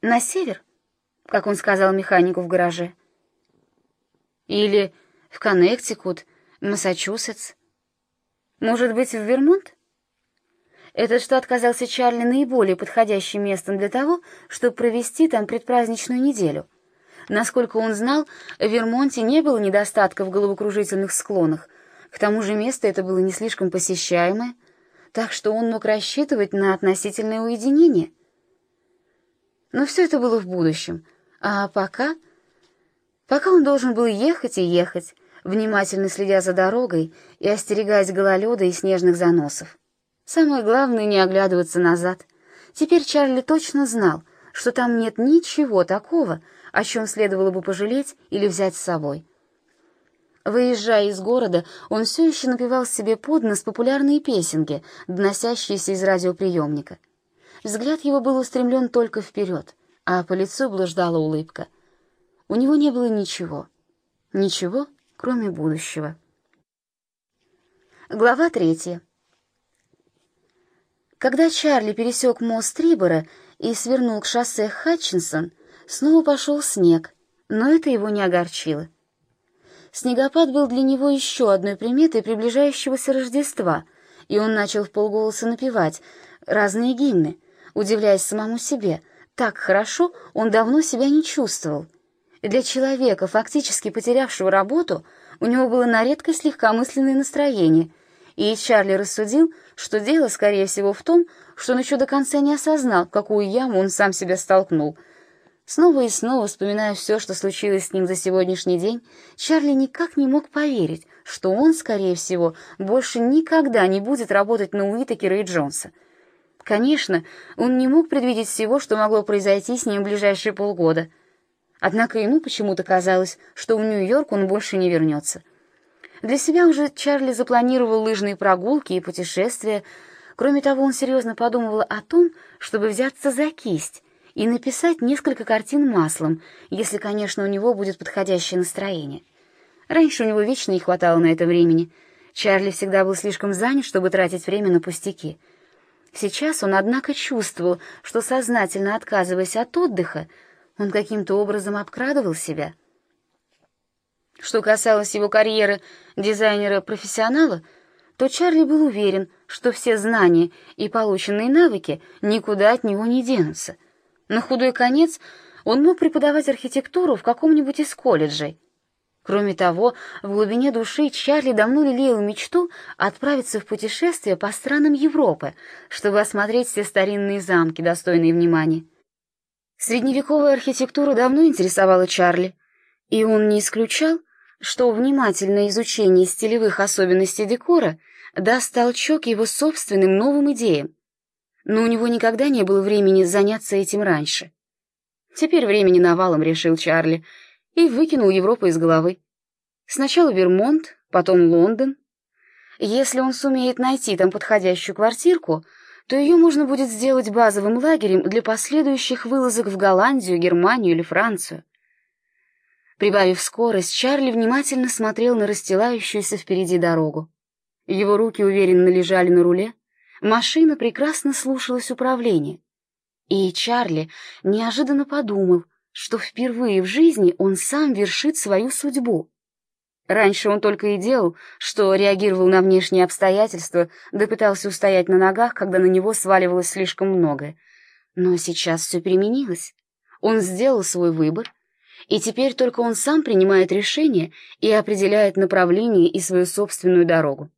На север, как он сказал механику в гараже. Или в Коннектикут, Массачусетс. Может быть, в Вермонт? Этот штат казался Чарли наиболее подходящим местом для того, чтобы провести там предпраздничную неделю. Насколько он знал, в Вермонте не было недостатка в головокружительных склонах. К тому же место это было не слишком посещаемое, так что он мог рассчитывать на относительное уединение. Но все это было в будущем, а пока... Пока он должен был ехать и ехать, внимательно следя за дорогой и остерегаясь гололеда и снежных заносов. Самое главное — не оглядываться назад. Теперь Чарли точно знал, что там нет ничего такого, о чем следовало бы пожалеть или взять с собой. Выезжая из города, он все еще напевал себе под нос популярные песенки, доносящиеся из радиоприемника. Взгляд его был устремлен только вперед, а по лицу блуждала улыбка. У него не было ничего. Ничего, кроме будущего. Глава третья. Когда Чарли пересек мост Трибора и свернул к шоссе Хатчинсон, снова пошел снег, но это его не огорчило. Снегопад был для него еще одной приметой приближающегося Рождества, и он начал в полголоса напевать разные гимны, удивляясь самому себе. Так хорошо он давно себя не чувствовал. Для человека, фактически потерявшего работу, у него было на редкость легкомысленное настроение — и Чарли рассудил, что дело, скорее всего, в том, что он еще до конца не осознал, какую яму он сам себя столкнул. Снова и снова, вспоминая все, что случилось с ним за сегодняшний день, Чарли никак не мог поверить, что он, скорее всего, больше никогда не будет работать на Уитакера и Джонса. Конечно, он не мог предвидеть всего, что могло произойти с ним в ближайшие полгода. Однако ему почему-то казалось, что в Нью-Йорк он больше не вернется. Для себя уже Чарли запланировал лыжные прогулки и путешествия. Кроме того, он серьезно подумывал о том, чтобы взяться за кисть и написать несколько картин маслом, если, конечно, у него будет подходящее настроение. Раньше у него вечно не хватало на это времени. Чарли всегда был слишком занят, чтобы тратить время на пустяки. Сейчас он, однако, чувствовал, что, сознательно отказываясь от отдыха, он каким-то образом обкрадывал себя — что касалось его карьеры дизайнера-профессионала, то Чарли был уверен, что все знания и полученные навыки никуда от него не денутся. На худой конец он мог преподавать архитектуру в каком-нибудь из колледжей. Кроме того, в глубине души Чарли давно лелеял мечту отправиться в путешествие по странам Европы, чтобы осмотреть все старинные замки, достойные внимания. Средневековая архитектура давно интересовала Чарли, и он не исключал, что внимательное изучение стилевых особенностей декора даст толчок его собственным новым идеям. Но у него никогда не было времени заняться этим раньше. Теперь времени навалом, решил Чарли, и выкинул Европу из головы. Сначала Вермонт, потом Лондон. Если он сумеет найти там подходящую квартирку, то ее можно будет сделать базовым лагерем для последующих вылазок в Голландию, Германию или Францию. Прибавив скорость, Чарли внимательно смотрел на расстилающуюся впереди дорогу. Его руки уверенно лежали на руле, машина прекрасно слушалась управления. И Чарли неожиданно подумал, что впервые в жизни он сам вершит свою судьбу. Раньше он только и делал, что реагировал на внешние обстоятельства, да пытался устоять на ногах, когда на него сваливалось слишком многое. Но сейчас все переменилось. Он сделал свой выбор, и теперь только он сам принимает решения и определяет направление и свою собственную дорогу.